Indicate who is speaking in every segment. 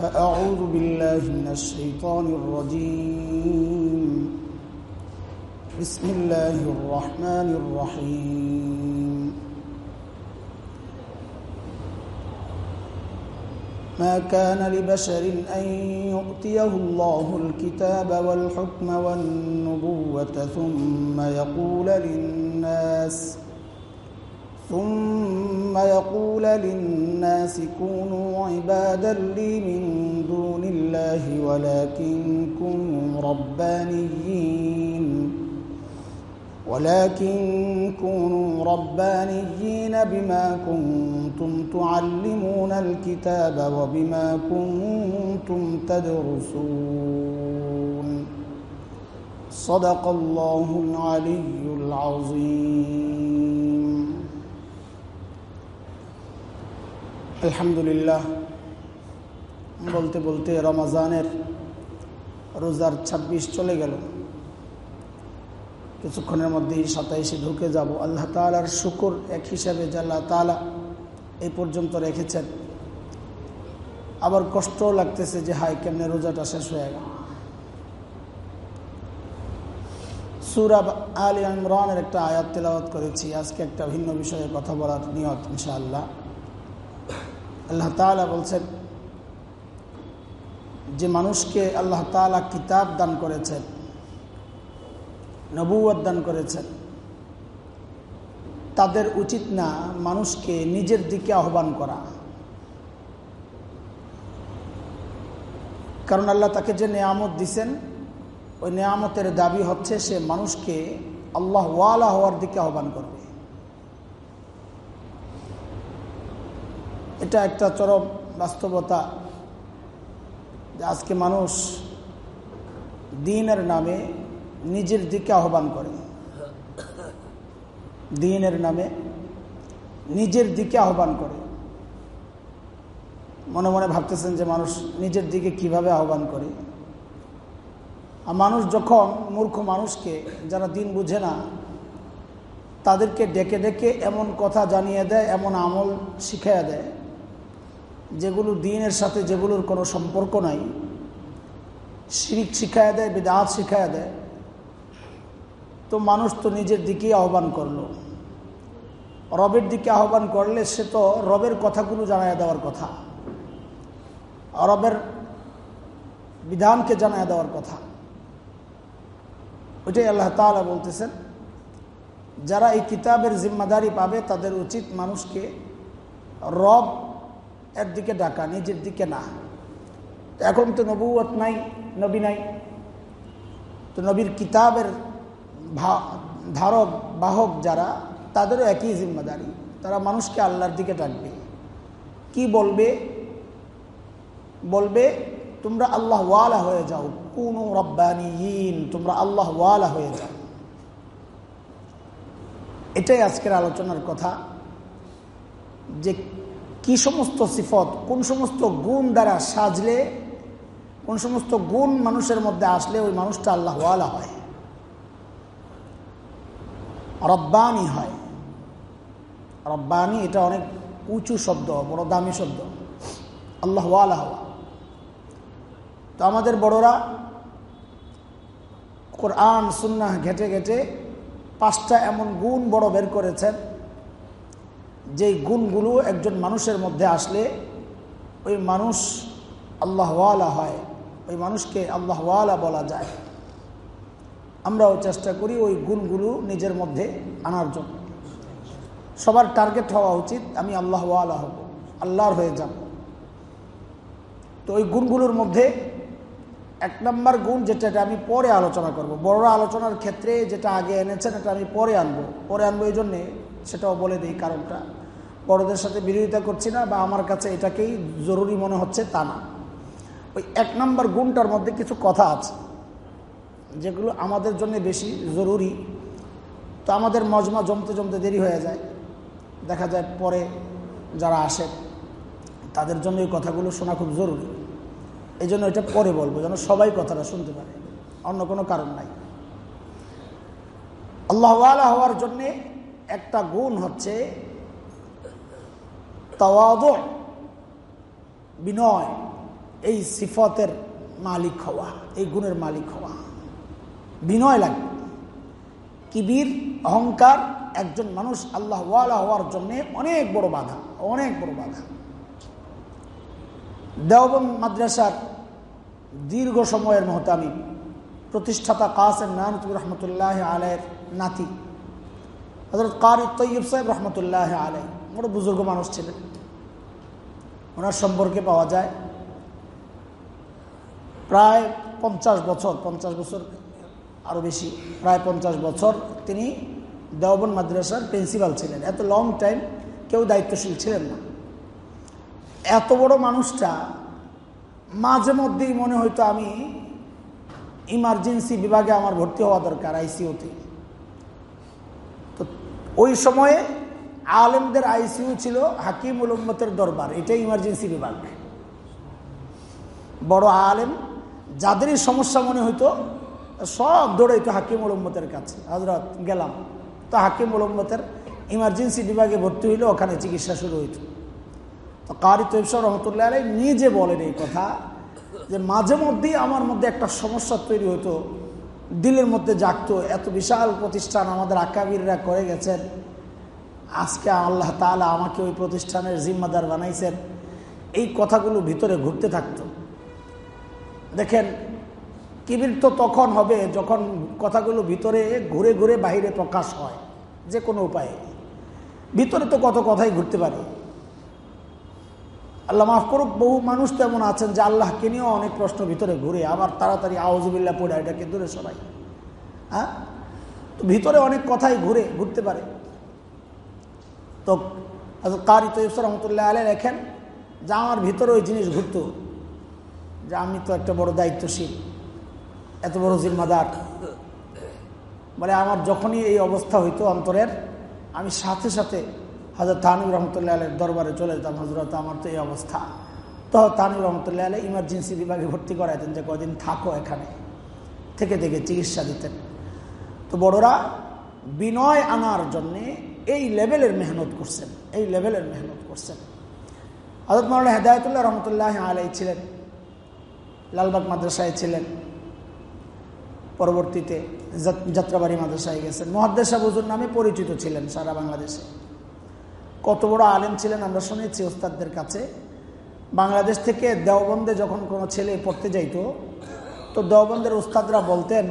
Speaker 1: فأعوذ بالله من الشيطان الرجيم. بسم الله الرحمن الرحيم. ما كان لبشر أن يؤتيه الله الكتاب والحكم والنبوة ثم يقول للناس ثم يقول للناس كونوا عبادا لي من دون الله ولكن كونوا ربانيين. ولكن كونوا ربانيين بما كنتم تعلمون الكتاب وبما كنتم تدرسون. صدق الله العلي العظيم. আলহামদুলিল্লাহ। বলতে বলতে রমাজানের রোজার ২৬ চলে গেল। কিছুক্ষণের মধ্যেই সাতাইশে ঢুকে যাব। আল্লাহ তালার শুকুর এক হিসাবে যে আল্লাহ তালা এই পর্যন্ত রেখেছেন। আবার কষ্টও লাগতেছে যে হাই কেমনে রোজাটা শেষ হয়ে গেল। সুরাব আল ইমরানের একটা আয়াত তেলাওয়াত করেছি। আজকে একটা ভিন্ন বিষয়ে কথা বলার নিয়ত, ইনশাআল্লাহ। আল্লাহ তালা বলছেন যে মানুষকে আল্লাহ তালা কিতাব দান করেছেন নবুয়াদ দান করেছেন। তাদের উচিত না মানুষকে নিজের দিকে আহ্বান করা। কারণ আল্লাহ তাকে যে নেয়ামত দিছেন, ওই নেয়ামতের দাবি হচ্ছে সে মানুষকে আল্লাহ ওয়ালা হওয়ার দিকে আহ্বান করবে। এটা একটা চরম বাস্তবতা যে আজকে মানুষ দিনের নামে নিজের দিকে আহ্বান করে। দিনের নামে নিজের দিকে আহ্বান করে। মনে মনে ভাবতেছেন যে মানুষ নিজের দিকে কীভাবে আহ্বান করে? আর মানুষ যখন মূর্খ মানুষকে, যারা দিন বুঝে না, তাদেরকে ডেকে ডেকে এমন কথা জানিয়ে দেয়, এমন আমল শিখাইয়া দেয় যেগুলো দিনের সাথে যেগুলোর কোনো সম্পর্ক নাই, শিরিক শিখায় দেয়, বিদাত শিখাইয়া দেয়। তো মানুষ তো নিজের দিকেই আহ্বান করল। রবের দিকে আহ্বান করলে সে তো রবের কথাগুলো জানায় দেওয়ার কথা। রবের বিধানকে জানায় দেওয়ার কথা। ওইটাই আল্লাহ তালা বলতেছেন, যারা এই কিতাবের জিম্মাদারি পাবে তাদের উচিত মানুষকে রব এর দিকে ডাকা, নিজের দিকে না। এখন তো নবুয়ত নাই, নবী নাই। তো নবীর কিতাবের ধারক, বাহক যারা, তাদেরও একই জিম্মাদারি। তারা মানুষকে আল্লাহর দিকে ডাকবে। কি বলবে? বলবে, তোমরা আল্লাহ ওয়ালা হয়ে যাও। কোন রব্বানিন তোমরা আল্লাহ ওয়ালা হয়ে যাও। এটাই আজকের আলোচনার কথা। যে কি সমস্ত সিফত? কোন সমস্ত গুণ দ্বারা সাজলে, কোন সমস্ত গুণ মানুষের মধ্যে আসলে ওই মানুষটা আল্লাহ ওয়ালা হয়? রব্বানি হয়। রব্বানি এটা অনেক উঁচু শব্দ, বড় দামি শব্দ। আল্লাহ হওয়া। তো আমাদের বড়রা কোরআন সুন্না ঘেটে ঘেটে পাঁচটা এমন গুণ বড় বের করেছেন। যেই গুণগুলো একজন মানুষের মধ্যে আসলে, ওই মানুষ আল্লাহওয়ালা হয়, ওই মানুষকে আল্লাহওয়ালা বলা যায়। আমরাও চেষ্টা করি ওই গুণগুলো নিজের মধ্যে আনার জন্য। সবার টার্গেট হওয়া উচিত, আমি আল্লাহওয়ালা হব, আল্লাহর হয়ে যাব। তো ওই গুণগুলোর মধ্যে এক নম্বর গুণ যেটা আমি পরে আলোচনা করব বড় আলোচনার ক্ষেত্রে যেটা আগে এনেছেন, এটা আমি পরে আনব। পরে আনব এই জন্যে সেটাও বলে দিই কারণটা। বড়দের সাথে বিরোধিতা করছি না বা আমার কাছে এটাকেই জরুরি মনে হচ্ছে তা না। ওই এক নম্বর গুণটার মধ্যে কিছু কথা আছে, যেগুলো আমাদের জন্য বেশি জরুরি। তো আমাদের মজমা জমতে জমতে দেরি হয়ে যায়। দেখা যায় পরে যারা আসে, তাদের জন্য এই কথাগুলো শোনা খুব জরুরি। এই জন্য এটা পরে বলব, যেন সবাই কথাটা শুনতে পারে। অন্য কোনো কারণ নাই। আল্লাহওয়ালা হওয়ার জন্যে একটা গুণ হচ্ছে বিনয়, এই সিফতের মালিক হওয়া, এই গুণের মালিক হওয়া। বিনয় লাগবে কিবির, অহংকার, একজন মানুষ আল্লাহ ওয়ালা হওয়ার জন্যে অনেক বড় বাধা, অনেক বড় বাধা। দেওবন মাদ্রাসার দীর্ঘ সময়ের মহতামি, প্রতিষ্ঠাতা কাসেম নানতুর রহমতুল্লাহ আলের নাতি হজরত কারি তৈয়ব সাহেব রহমতুল্লাহ আলাই বড় বুজুর্গ মানুষ ছিলেন। ওনার সম্পর্কে পাওয়া যায় প্রায় পঞ্চাশ বছর পঞ্চাশ বছর আরও বেশি, প্রায় পঞ্চাশ বছর তিনি দেওবন মাদ্রাসার প্রিন্সিপাল ছিলেন। এত লং টাইম কেউ দায়িত্বশীল ছিলেন না। এত বড় মানুষটা মাঝে মধ্যেই মনে হয়তো আমি ইমার্জেন্সি বিভাগে আমার ভর্তি হওয়া দরকার আইসিউতে তো ওই সময়ে আলেমদের আইসিইউ ছিল হাকিম উলম্মতের দরবার, এটাই ইমার্জেন্সি বিভাগ। বড় আলেম, যাদেরই সমস্যা মনে হইতো, সব দৌড়াইতো হাকিম উলম্মতের কাছে। হজরত গেলাম, তো হাকিম উলম্মতের ইমার্জেন্সি বিভাগে ভর্তি হইলে, ওখানে চিকিৎসা শুরু হইত। তো কারি তৈবসর রহমতুল্লাহ আলাই নিজে বলেন এই কথা, যে মাঝে মধ্যেই আমার মধ্যে একটা সমস্যা তৈরি হতো দিলের মধ্যে জাগতো, এত বিশাল প্রতিষ্ঠান আমাদের আকাবিররা করে গেছেন। আজকে আল্লাহ তালা আমাকে ওই প্রতিষ্ঠানের জিম্মাদার বানাইছেন। এই কথাগুলো ভিতরে ঘুরতে থাকতো। দেখেন, কিবির তো তখন হবে যখন কথাগুলো ভিতরে ঘুরে ঘুরে বাহিরে প্রকাশ হয়, যে কোনো উপায়ে। ভিতরে তো কত কথাই ঘুরতে পারে। আল্লাহ মাফ করুক, বহু মানুষ তো এমন আছেন যে আল্লাহকে নিয়েও অনেক প্রশ্ন ভিতরে ঘুরে, আবার তাড়াতাড়ি আওয়াজবিল্লা পড়ে এটাকে দূরে সবাই হ্যাঁ? তো ভিতরে অনেক কথাই ঘুরে, ঘুরতে পারে। তো কারি তৈফসর রহমতুল্লাহ আলে লেখেন যে আমার ভিতরে ওই জিনিস ঘুরত, যে আমি তো একটা বড় দায়িত্বশীল, এত বড় জিম্মাদার। বলে আমার যখনই এই অবস্থা হইতো অন্তরের, আমি সাথে সাথে হজরত তানিব রহমতুল্লাহ আলের দরবারে চলে যেতাম হজরত আমার তো এই অবস্থা। তো তানিব রহমতুল্লাহ আলী ইমার্জেন্সি বিভাগে ভর্তি করাইতেন যে কদিন থাকো এখানে। থেকে থেকে চিকিৎসা দিতেন। তো বড়রা বিনয় আনার জন্যে এই লেভেলের মেহনত করছেন, এই লেভেলের মেহনত করছেন। হজরত মৌলানা হেদায়তুল্লাহ রহমতুল্লাহ আলাই ছিলেন, লালবাগ মাদ্রাসায় ছিলেন। পরবর্তীতে যাত্রাবাড়ি মাদ্রাসায় গেছেন। মহাদ্দেশা বুজুর নামে পরিচিত ছিলেন সারা বাংলাদেশে। কত বড় আলেম ছিলেন আমরা শুনেছি ওস্তাদদের কাছে। বাংলাদেশ থেকে দেওবন্দে যখন কোনো ছেলে পড়তে যাইত, তো দেওবন্দের উস্তাদরা বলতেন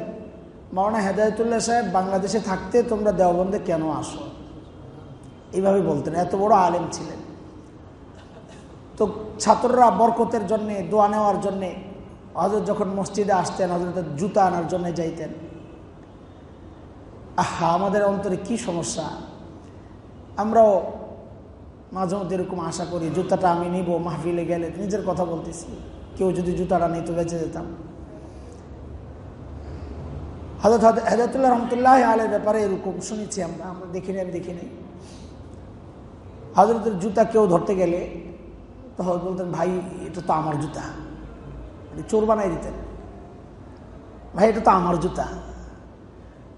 Speaker 1: মৌলানা হেদায়তুল্লাহ সাহেব, বাংলাদেশে থাকতে তোমরা দেওবন্দে কেন আসো? এইভাবে বলতেন, এত বড় আলেম ছিলেন। তো ছাত্ররা বরকতের জন্যে, দোয়া নেওয়ার জন্যে হজরত যখন মসজিদে আসতেন হজরতের জুতা আনার জন্য যাইতেন। আহা, আমাদের অন্তরে কি সমস্যা? আমরাও মাঝে মধ্যে এরকম আশা করি, জুতাটা আমি নিব, মাহফিলে গেলে নিজের কথা বলতেছি। কেউ যদি জুতাটা নিত বেঁচে যেতাম। হজরত হেজরতুল্লাহ রহমতুল্লাহ আলের ব্যাপারে এরকম শুনেছি আমরা আমরা দেখিনি, আমি দেখিনি। হজরতের জুতা কেউ ধরতে গেলে তো বলতেন, ভাই, এটা তো আমার জুতা। মানে চোর বানাই দিতেন। ভাই, এটা তো আমার জুতা।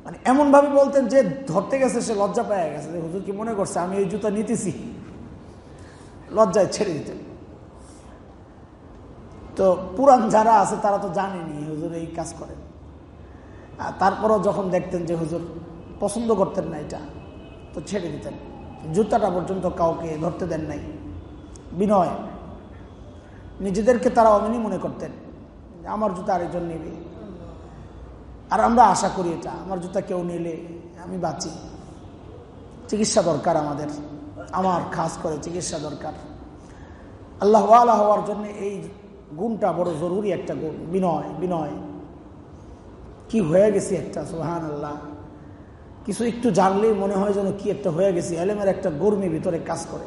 Speaker 1: মানে এমনভাবে বলতেন যে ধরতে গেছে, সে লজ্জা পাওয়া গেছে। যে হুজুর কি মনে করছে, আমি এই জুতা নিতেছি। লজ্জায় ছেড়ে দিতেন। তো পুরান যারা আছে, তারা তো জানেনি হুজুর এই কাজ করেন। তারপরও যখন দেখতেন যে হুজুর পছন্দ করতেন না এটা, তো ছেড়ে দিতেন। জুতাটা পর্যন্ত কাউকে ধরতে দেন নাই। বিনয়, নিজেদেরকে তারা অমিনি মনে করতেন আমার জুতা আরেকজন নেবে। আর আমরা আশা করি এটা, আমার জুতা কেউ নিলে আমি বাঁচি। চিকিৎসা দরকার আমাদের, আমার খাস করে চিকিৎসা দরকার। আল্লাহ আল্লাহ হওয়ার জন্য এই গুণটা বড় জরুরি একটা গুণ। বিনয় বিনয়, কি হয়ে গেছি একটা? সোহান আল্লাহ কিছু একটু জানলেই মনে হয় যেন কি একটা হয়ে গেছি। এলেমের একটা গর্মি ভিতরে কাজ করে।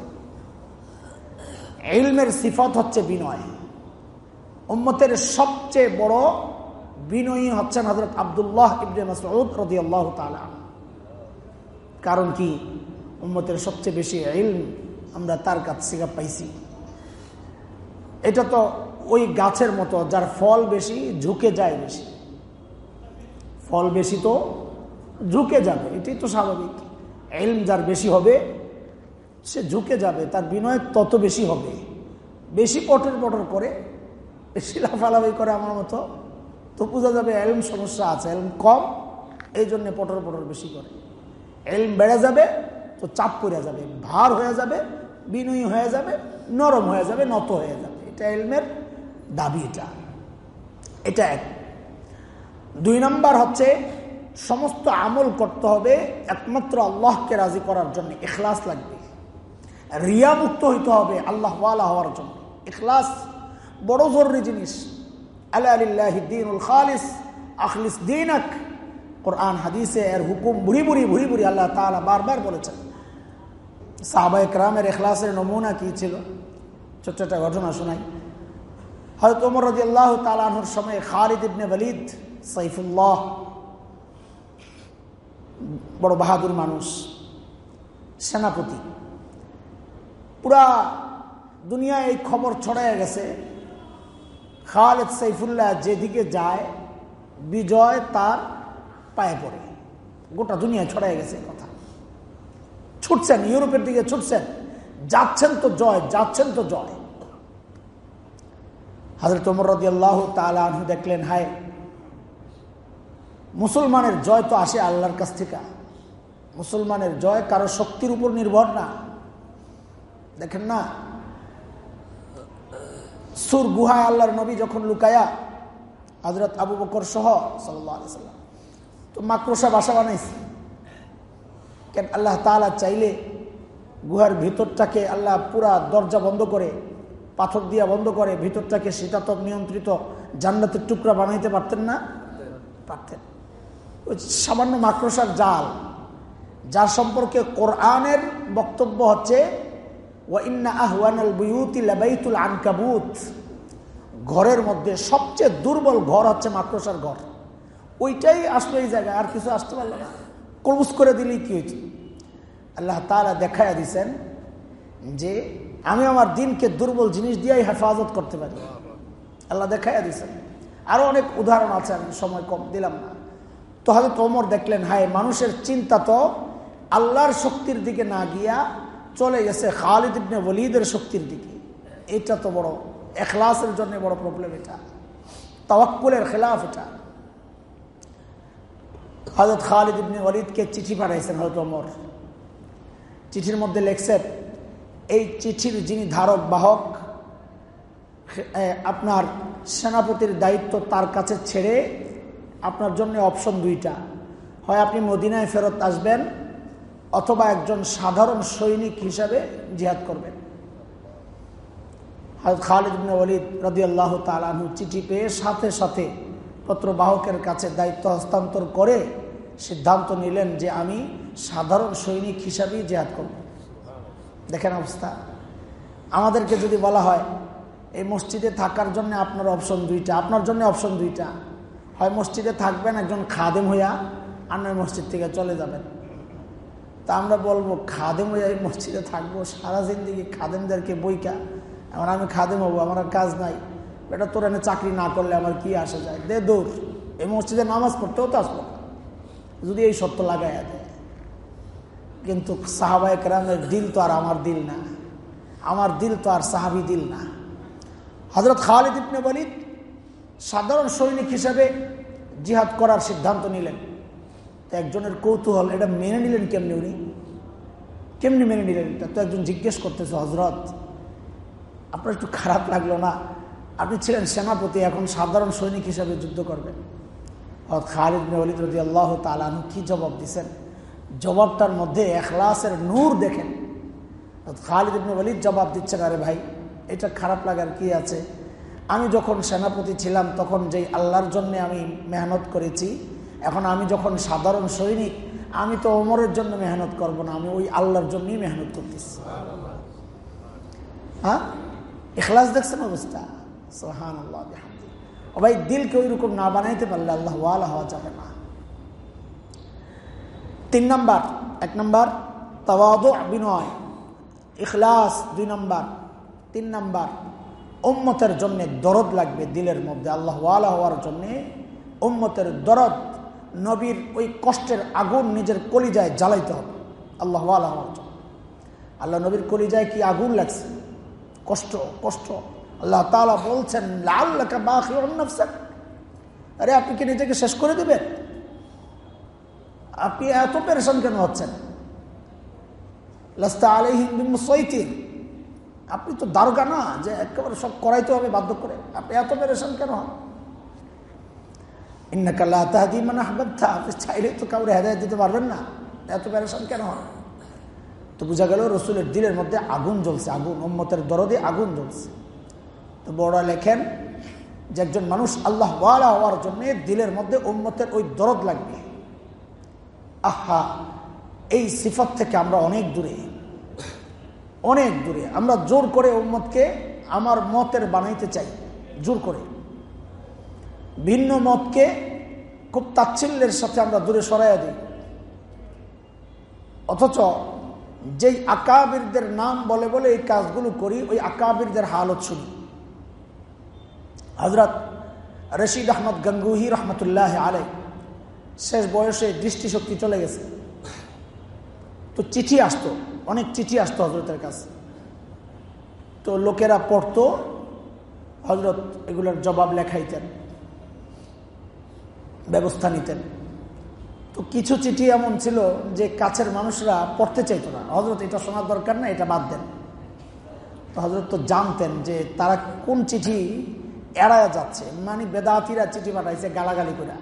Speaker 1: এলমের সিফত হচ্ছে বিনয়। উম্মতের সবচেয়ে বড় বিনয়ী হচ্ছেন হজরত আবদুল্লাহ ইবনে মাসউদ রাদিয়াল্লাহু তাআলা কারণ কি? উম্মতের সবচেয়ে বেশি ইলম আমরা তার কাছ থেকে পাইছি। এটা তো ওই গাছের মতো, যার ফল বেশি, ঝুঁকে যায় বেশি। ফল বেশি তো ঝুঁকে যাবে, এটাই তো স্বাভাবিক। এলম যার বেশি হবে, সে ঝুঁকে যাবে, তার বিনয় তত বেশি হবে। বেশি পটর পটর করে, বেশি লাফালাফি করে আমার মতো, তো বোঝা যাবে এলম সমস্যা আছে, এলম কম, এই জন্যে পটর পটর বেশি করে। এলম বেড়ে যাবে, তো চাপ পড়ে যাবে, ভার হয়ে যাবে, বিনয়ী হয়ে যাবে, নরম হয়ে যাবে, নত হয়ে যাবে। এটা এলমের দাবি এটা। এটা এক। দুই নম্বর হচ্ছে সমস্ত আমল করতে হবে একমাত্র আল্লাহকে রাজি করার জন্য এখলাস লাগবে। রিয়া মুক্ত হইতে হবে আল্লাহ হওয়ার জন্য। এখলাস বড় জরুরি জিনিস। আল্লাহ দিনুল খালিস, আখলিস দিনাক কোরআন, হাদিসে এর হুকুম বুড়ি বুড়ি ভুড়ি বুড়ি আল্লাহ তালা বারবার বলেছেন। সাহাবাই ক্রামের এখলাসের নমুনা কি ছিল? ছোট্ট একটা ঘটনা শোনাই। হয়তো ওমর রাজি আল্লাহ তালাহুর সময় খালিদ ইবনে বলিদ সাইফুল্লাহ বড় বাহাদুর মানুষ, সেনাপতি। পুরা দুনিয়ায় এই খবর ছড়ায় গেছে। খালেদ সাইফুল্লাহ যেদিকে যায়, বিজয় তার পায়ে পড়ে। গোটা দুনিয়ায় ছড়ায় গেছে কথা। ছুটছেন, ইউরোপের দিকে ছুটছেন। যাচ্ছেন তো জয়, যাচ্ছেন তো জয়। হাজরত ওমর রদি আল্লাহ তালু দেখলেন, হায়! মুসলমানের জয় তো আসে আল্লাহর কাছ থেকে। মুসলমানের জয় কারও শক্তির উপর নির্ভর না। দেখেন না? সুর গুহায় আল্লাহর নবী যখন লুকায়া হজরত আবু বকর সহ সাল্লাম, তো মাকড়সা বাসা বানাইছে। কেন? আল্লাহ তালা চাইলে গুহার ভিতরটাকে আল্লাহ পুরা দরজা বন্ধ করে, পাথর দিয়া বন্ধ করে, ভিতরটাকে শীতাতপ নিয়ন্ত্রিত জান্নাতের টুকরা বানাইতে পারতেন না? পারতেন। সামান্য মাকড়সার জাল। যার সম্পর্কে কোরআনের বক্তব্য হচ্ছে ঘরের মধ্যে সবচেয়ে দুর্বল ঘর হচ্ছে মাকড়সার ঘর। ওইটাই আসলো এই জায়গায়, আর কিছু আসতে পারল না। ক্লোজ করে দিলেই কি হয়েছে আল্লাহ তালা দেখাইয়া দিছেন যে, আমি আমার দিনকে দুর্বল জিনিস দিয়েই হেফাজত করতে পারি। আল্লাহ দেখাইয়া দিছেন। আরও অনেক উদাহরণ আছে, আমি সময় কম দিলাম না। তো হয়তো তোমর দেখলেন, হায়, মানুষের চিন্তা তো আল্লাহর শক্তির দিকে না গিয়া চলে গেছে খালিদ ইবনে ওলিদের শক্তির দিকে। এটা তো বড় এখলাসের জন্য বড় প্রবলেম এটা। তওয়াক্কুলের খেলাফ এটা। হজরত খালিদ ইবনে ওলিদকে চিঠি পাঠাইছেন হয়তো অমর চিঠির মধ্যে লেখছেন এই চিঠির যিনি ধারক, বাহক আপনার সেনাপতির দায়িত্ব তার কাছে ছেড়ে আপনার জন্য অপশন দুইটা। হয় আপনি মদিনায় ফেরত আসবেন, অথবা একজন সাধারণ সৈনিক হিসাবে জিহাদ করবেন। খালিদ ওলিদ রদি আল্লাহ তালু চিঠি পেয়ে সাথে সাথে পত্রবাহকের কাছে দায়িত্ব হস্তান্তর করে সিদ্ধান্ত নিলেন যে আমি সাধারণ সৈনিক হিসাবেই জেহাদ করব। দেখেন অবস্থা। আমাদেরকে যদি বলা হয়, এই মসজিদে থাকার জন্য আপনার অপশন দুইটা, আপনার জন্য অপশন দুইটা। হয় মসজিদে থাকবেন একজন খাদেম হইয়া আর নয় মসজিদ থেকে চলে যাবেন। তা আমরা বলব, খাদেম হইয়া এই মসজিদে থাকব, সারা জিন্দিগি খাদেমদেরকে বইকা। এমন আমি খাদেম হব, আমার কাজ নাই। এটা তোর এনে চাকরি না করলে আমার কি আসা যায়? দে দৌড় এই মসজিদে নামাজ পড়তেও তো আসব যদি এই সত্য লাগাই দেয়। কিন্তু সাহাবায় কেরামের দিল তো আর আমার দিল না। আমার দিল তো আর সাহাবি দিল না। হজরত খালিদ ইবনে বলিদ সাধারণ সৈনিক হিসাবে জিহাদ করার সিদ্ধান্ত নিলেন। একজনের কৌতূহল, এটা মেনে নিলেন কেমনি উনি? কেমনি মেনে নিলেন? এটা তো একজন জিজ্ঞেস করতেছে হজরত আপনার একটু খারাপ লাগল না? আপনি ছিলেন সেনাপতি, এখন সাধারণ সৈনিক হিসাবে যুদ্ধ করবেন। খালিদ ওলিদ রদি আল্লাহ তালানু কি জবাব দিছেন? জবাবটার মধ্যে এখলাসের নূর দেখেন। খালিদ ইবনে জবাব দিচ্ছেন, আরে ভাই, এটা খারাপ লাগার কি আছে? আমি যখন সেনাপতি ছিলাম, তখন যেই আল্লাহর জন্য আমি মেহনত করেছি, এখন আমি যখন সাধারণ সৈনিক, আমি তো ওমরের জন্য মেহনত করব না, আমি ওই আল্লাহর জন্যই মেহনত করতেছি। হ্যাঁ? এখলাস দেখছেন অবস্থা? সোহান আল্লাহ ও ভাই, দিলকে ওই রকম না বানাইতে পারলে আল্লাহ ওয়ালা হওয়া যাবে না। তিন নম্বর, এক নম্বর, তওয়াদ বিনয়। ইখলাস দুই নম্বর, তিন নম্বর উম্মতের জন্য দরদ লাগবে দিলের মধ্যে। আল্লাহ ওয়ালা হওয়ার জন্যে উম্মতের দরদ নবীর ওই কষ্টের আগুন নিজের কলিজায় জ্বালাইতে হবে। আল্লাহ ওয়ালা হওয়ার জন্য। আল্লাহ নবীর কলিজায় কি আগুন লাগছে? কষ্ট কষ্ট। আল্লাহ তালা বলছেন লাল আরে, আপনি কি নিজেকে শেষ করে দেবেন? আপনি এত পেরেশান কেন হচ্ছেন? লাস্তা আলহিম আপনি তো দারোগা না যে একেবারে সব করাইতে হবে বাধ্য করে। আপনি এত পেরেশান কেন হন? তাহাদি মানে হাবাবথা আপনি চাইলে তো কাউরে হেদায়ত দিতে পারবেন না। এত পেরেশান কেন হন? তো বোঝা গেল রসুলের দিলের মধ্যে আগুন জ্বলছে, আগুন ওম্মতের দরদে আগুন জ্বলছে। তো বড় লেখেন যে একজন মানুষ আল্লাহ ওয়ালা হওয়ার জন্য দিলের মধ্যে উম্মতের ওই দরদ লাগবে। আহা, এই সিফত থেকে আমরা অনেক দূরে। অনেক দূরে। আমরা জোর করে উম্মতকে আমার মতের বানাইতে চাই। জোর করে। ভিন্ন মতকে খুব তাচ্ছিল্যের সাথে আমরা দূরে সরাইয়া দিই। অথচ যেই আকাবিরদের নাম বলে বলে এই কাজগুলো করি, ওই আকাবিরদের হালত শুনি। হজরত রশিদ আহমদ গঙ্গুহি রহমতুল্লাহ আলাই শেষ বয়সে দৃষ্টিশক্তি চলে গেছে। তো চিঠি আসতো অনেক চিঠি আসতো হজরতের কাছে। তো লোকেরা পড়তো হজরত এগুলোর জবাব লেখাইতেন, ব্যবস্থা নিতেন। তো কিছু চিঠি এমন ছিল যে কাছের মানুষরা পড়তে চাইতো না। হজরত এটা শোনার দরকার না এটা বাদ দেন। তো হজরত তো জানতেন যে তারা কোন চিঠি এড়ায় যাচ্ছে। মানে বেদাতিরা চিঠি পাঠাইছে গালাগালি করে।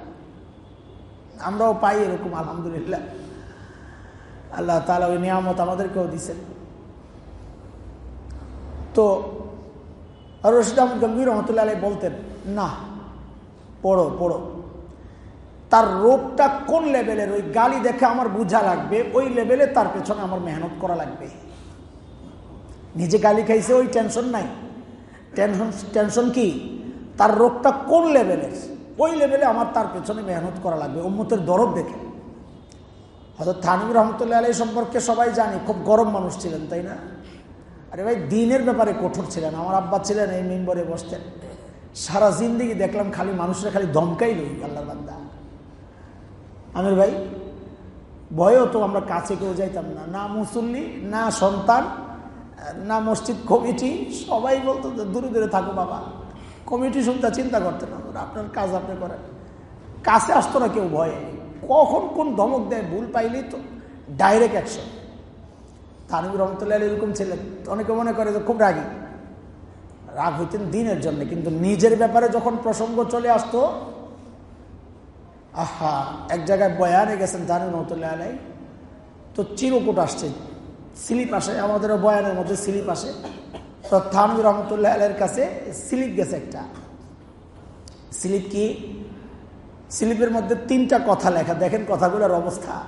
Speaker 1: আমরাও পাই এরকম, আলহামদুলিল্লাহ। আল্লাহ তালা ওই নিয়ামত আমাদেরকেও দিচ্ছেন তো রশিদ আহমদ গম্ভীর রহমতুল্লাহ আলী বলতেন, না, পড়ো পড়ো। তার রোগটা কোন লেভেলের? ওই গালি দেখে আমার বোঝা লাগবে, ওই লেভেলে তার পেছনে আমার মেহনত করা লাগবে। নিজে গালি খাইছে, ওই টেনশন নাই। টেনশন টেনশন কি? তার রোগটা কোন লেভেলের? ওই লেভেলে আমার তার পেছনে মেহনত করা লাগবে, উম্মতের দরদ দেখে। হয়তো থানিম রহমতুল্লাহ আলী সম্পর্কে সবাই জানি, খুব গরম মানুষ ছিলেন, তাই না? আরে ভাই, দিনের ব্যাপারে কঠোর ছিলেন। আমার আব্বা ছিলেন এই মেম্বরে বসতেন। সারা জিন্দিগি দেখলাম খালি মানুষরা খালি ধমকাই লই আল্লাহ বান্দা। আমির ভাই, ভয়েও তো আমরা কাছে কেউ যাইতাম না। না মুসল্লি, না সন্তান, না মসজিদ কমিটি, সবাই বলতো দূরে দূরে থাকো বাবা। কমিটি শুনতে চিন্তা করতেন আপনার কাজ আপনি করেন। কাছে আসতো না কেউ, ভয়ে। কখন কোন ধমক দেয় ভুল পাইলেই তো ডাইরেক্ট অ্যাকশন তানবির রহমতুল্লাহ এরকম ছিলেন। অনেকে মনে করে যে খুব রাগি। রাগ হইতেন দিনের জন্য, কিন্তু নিজের ব্যাপারে যখন প্রসঙ্গ চলে আসতো, আহা, এক জায়গায় বয়ানে গেছেন জানেন রহমতুল্লাহ আলাই তো চিরকুট আসছে। স্লিপ আসে, আমাদেরও বয়ানের মধ্যে স্লিপ আসে। তো থানবি রহমতুল্লাহ আলের কাছে স্লিপ গেছে একটা। স্লিপ কি? স্লিপের মধ্যে তিনটা কথা লেখা। দেখেন কথাগুলোর অবস্থা।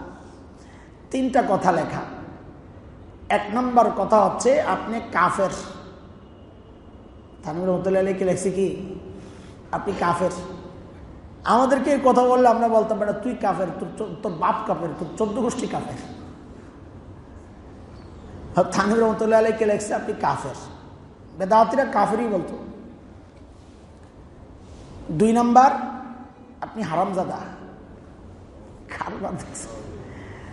Speaker 1: তিনটা কথা লেখা। এক নম্বর কথা হচ্ছে, আপনি কাফের। থানবির রহমতুল্লাহ আলীকে লেখছি কি? আপনি কাফের। আমাদেরকে কথা বললে আমরা বলতাম, বেটা, তুই কাফের, তোর তোর বাপ কাফের, তোর চোদ্দ গোষ্ঠী কাফের। থানির রহমতুল্লাহ আলাইকে লেখছে? আপনি কাফের। বেদাতিরা কাফেরই বলতো। দুই নাম্বার আপনি হারামজাদা।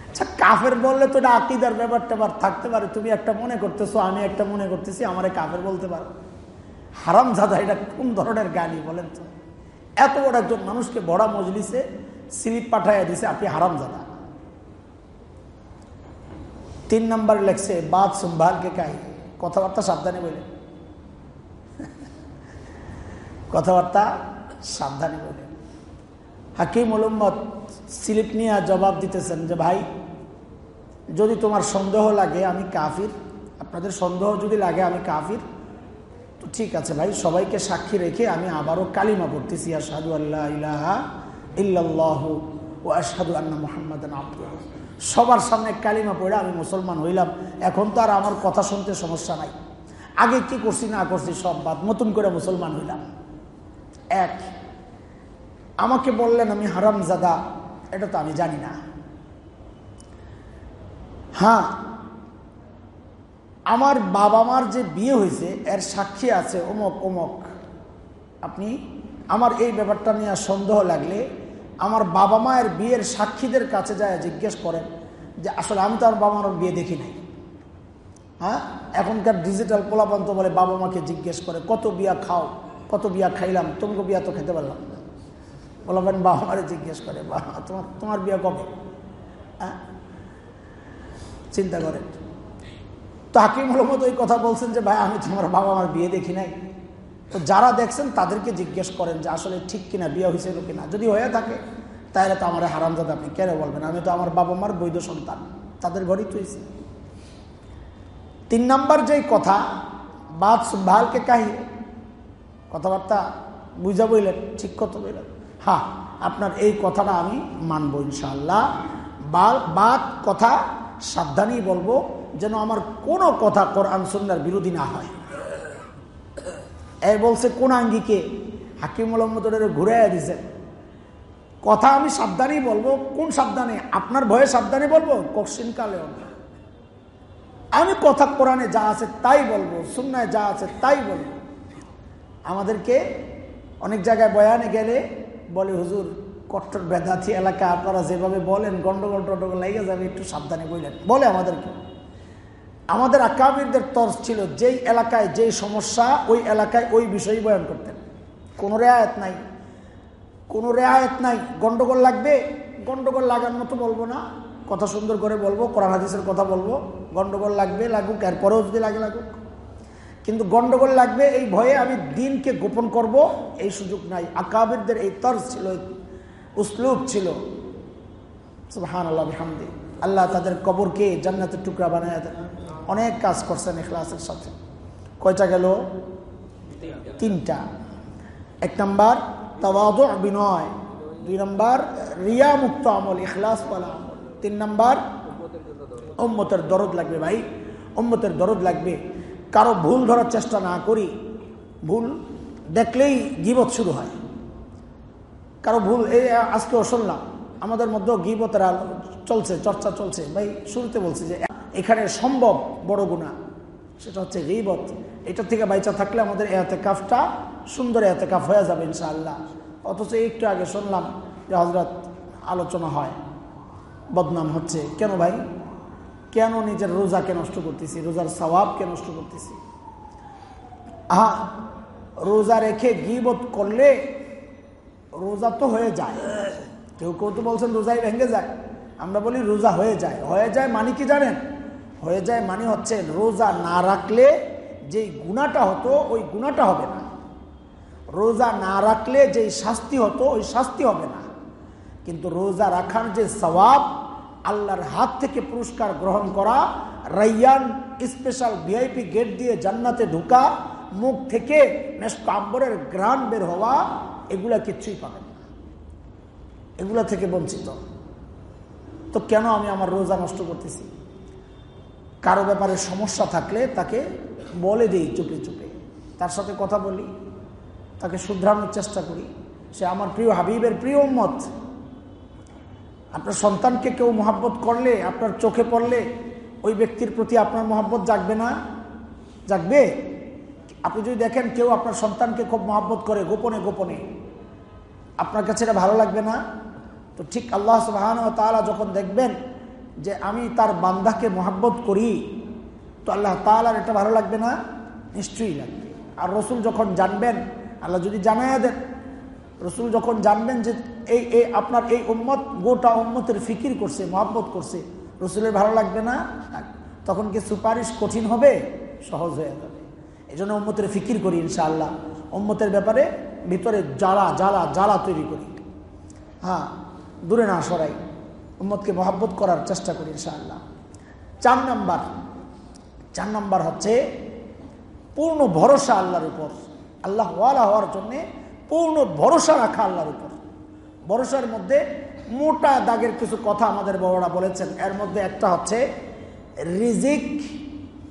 Speaker 1: আচ্ছা কাফের বললে তো এটা আকিদার ব্যাপার ট্যাপার থাকতে পারে। তুমি একটা মনে করতেছো, আমি একটা মনে করতেছি, আমার কাফের বলতে পারো। হারামজাদা, এটা কোন ধরনের গালি বলেন তো? এত বড় একজন মানুষকে বড় মজলিসে স্লিপ পাঠাইয়া দিছে, আপনি হারাম জানা তিন নম্বর লেখছে, বাদ সম্ভালকে কাই? কথাবার্তা সাবধানে বলে। কথাবার্তা সাবধানে বলে। হাকিম মোহাম্মদ স্লিপ নিয়ে জবাব দিতেছেন যে, ভাই, যদি তোমার সন্দেহ লাগে আমি কাফির, আপনাদের সন্দেহ যদি লাগে আমি কাফির, তো ঠিক আছে ভাই, সবাইকে সাক্ষী রেখে আমি আবারও কালিমা পড়তেছি আসাদু আল্লাহ ইলাহা ইল্লাহ ও আসাদু আন্না মোহাম্মদ সবার সামনে কালিমা পড়ে আমি মুসলমান হইলাম, এখন তো আর আমার কথা শুনতে সমস্যা নাই। আগে কি করছি না করছি সব বাদ, নতুন করে মুসলমান হইলাম। এক আমাকে বললেন আমি হারাম জাদা এটা তো আমি জানি না। হ্যাঁ আমার বাবা মার যে বিয়ে হয়েছে, এর সাক্ষী আছে অমক অমক। আপনি, আমার এই ব্যাপারটা নিয়ে সন্দেহ লাগলে আমার বাবা মায়ের বিয়ের সাক্ষীদের কাছে যায় জিজ্ঞেস করেন যে, আসলে আমি তো আমার বাবা মার বিয়ে দেখি নাই। হ্যাঁ এখনকার ডিজিটাল পোলাপন্ত বলে বাবা মাকে জিজ্ঞেস করে, কত বিয়া খাও, কত বিয়া খাইলাম, তোমাকে বিয়া তো খেতে পারলাম না। পোলাপান বাবা মারে জিজ্ঞেস করে, বাবা, তোমার তোমার বিয়া কবে? হ্যাঁ? চিন্তা করেন। তো হাকিম মতো ওই কথা বলছেন যে, ভাই, আমি তোমার বাবা আমার বিয়ে দেখি নাই। তো যারা দেখছেন, তাদেরকে জিজ্ঞেস করেন যে, আসলে ঠিক কিনা, বিয়ে হয়েছিল কিনা? যদি হয়ে থাকে, তাহলে তো আমার হারামজাদা আপনি কেন বলবেন? আমি তো আমার বাবা মার বৈধ সন্তান, তাদের ঘরেই তুইছি তিন নম্বর যেই কথা বাদ ভালকে কাহি কথাবার্তা বুঝা বইলেন, ঠিক কত বললেন হ্যাঁ আপনার এই কথাটা আমি মানবো ইনশাল্লাহ বাদ কথা সাবধানেই বলব যেন আমার কোনো কথা কোরআন সন্ন্যার বিরোধী না হয়। এ বলছে কোন আঙ্গিকে? হাকিম মোহাম্মদের ঘুরে দিছেন কথা আমি সাবধানেই বলব। কোন সাবধানে? আপনার ভয়ে সাবধানে বলব? কশিন কালেও না আমি কথা কোরআনে যা আছে তাই বলব, সুন্নায় যা আছে তাই বলব। আমাদেরকে অনেক জায়গায় বয়ানে গেলে বলে, হুজুর, কট্টর বেদাথি এলাকা, আপনারা যেভাবে বলেন, গন্ডগোল টন্ডগোল লেগে যাবে, একটু সাবধানে বললেন বলে আমাদেরকে। আমাদের আকাবিরদের তর্স ছিল, যেই এলাকায় যেই সমস্যা, ওই এলাকায় ওই বিষয় বয়ান করতেন। কোনো রেয়ায়ত নাই। কোনো রেয়ায়ত নাই। গন্ডগোল লাগবে? গন্ডগোল লাগার মতো বলব না। কথা সুন্দর করে বলব, কোরআন হাদিসের কথা বলব। গন্ডগোল লাগবে, লাগুক, এরপরেও যদি লাগে, লাগুক। কিন্তু গন্ডগোল লাগবে, এই ভয়ে আমি দিনকে গোপন করব, এই সুযোগ নাই। আকাবিরদের এই তর্স ছিল উসলুক ছিল। হান আল্লাহ হামদি আল্লাহ তাদের কবরকে জান্নাতের টুকরা বানায় দেন। অনেক কাজ করছেন এখলাসের সাথে। কয়টা গেল? তিনটা। এক নম্বর তবাদ বিনয়। দুই নম্বর রিয়া মুক্ত আমল, ইখলাস পালা আমল। তিন নম্বর ওম্মতের দরদ লাগবে ভাই। ওম্মতের দরদ লাগবে। কারও ভুল ধরার চেষ্টা না করি, ভুল দেখলেই গিবত শুরু হয়। কারও ভুল এই আজকেও শুনলাম, আমাদের মধ্যেও গিবতের চলছে, চর্চা চলছে। ভাই, শুরুতে বলছি যে এখানে সম্ভব বড় গুণা সেটা হচ্ছে গিবত। এটা থেকে বাইচা থাকলে আমাদের এতে কাফটা সুন্দর এতে কাফ হয়ে যাবে, ইনশাআল্লাহ। অথচ একটু আগে শুনলাম যে হজরত আলোচনা হয়, বদনাম হচ্ছে। কেন ভাই? কেন নিজের রোজাকে নষ্ট করতেছি? রোজার স্বভাবকে নষ্ট করতেছি? আহা, রোজা রেখে গিবত করলে রোজা তো হয়ে যায়। কেউ কেউ তো বলছেন রোজাই ভেঙে যায়। আমরা বলি রোজা হয়ে যায়। হয়ে যায় মানে কি জানেন? হয়ে যায় মানে হচ্ছে রোজা না রাখলে যেই গুণাটা হতো, ওই গুণাটা হবে না। রোজা না রাখলে যেই শাস্তি হতো, ওই শাস্তি হবে না। কিন্তু রোজা রাখার যে স্বভাব আল্লাহর হাত থেকে পুরস্কার গ্রহণ করা, রাইয়ান স্পেশাল ভিআইপি গেট দিয়ে জান্নাতে ঢুকা, মুখ থেকে আম্বরের গ্রান বের হওয়া, এগুলা কিচ্ছুই পাবেন না। এগুলা থেকে বঞ্চিত। তো কেন আমি আমার রোজা নষ্ট করতেছি? কারও ব্যাপারে সমস্যা থাকলে তাকে বলে দিই চুপে চুপে। তার সাথে কথা বলি, তাকে শুধরানোর চেষ্টা করি। সে আমার প্রিয় হাবিবের প্রিয় মত আপনার সন্তানকে কেউ মহাব্বত করলে, আপনার চোখে পড়লে, ওই ব্যক্তির প্রতি আপনার মহাব্বত জাগবে না? জাগবে? আপনি যদি দেখেন কেউ আপনার সন্তানকে খুব মহাব্বত করে গোপনে গোপনে, আপনার কাছে এটা ভালো লাগবে না? তো ঠিক আল্লাহ সুবাহান ও তালা যখন দেখবেন যে আমি তার বান্দাকে মহাব্বত করি, তো আল্লাহ তালার এটা ভালো লাগবে না? নিশ্চয়ই লাগবে। আর রসুল যখন জানবেন, আল্লাহ যদি জানাইয়া দেন রসুল যখন জানবেন যে এই এই আপনার এই উম্মত, গোটা উম্মতের ফিকির করছে, মহাব্বত করছে, রসুলের ভালো লাগবে না? তখন কি সুপারিশ কঠিন হবে? সহজ হয়ে যাবে। এই জন্য উম্মতের ফিকির করি ইনশাআল্লাহ। উম্মতের ব্যাপারে ভিতরে জ্বালা জ্বালা জ্বালা তৈরি করি। হ্যাঁ দূরে না সরাই। উম্মতকে মহাব্বত করার চেষ্টা করি ইনশাআল্লাহ। চার নাম্বার। চার নাম্বার হচ্ছে, পূর্ণ ভরসা আল্লাহর উপর। আল্লাহ ওয়ালা হওয়ার জন্যে পূর্ণ ভরসা রাখা আল্লাহর উপর। ভরসার মধ্যে মোটা দাগের কিছু কথা আমাদের বড়রা বলেছেন। এর মধ্যে একটা হচ্ছে, রিজিক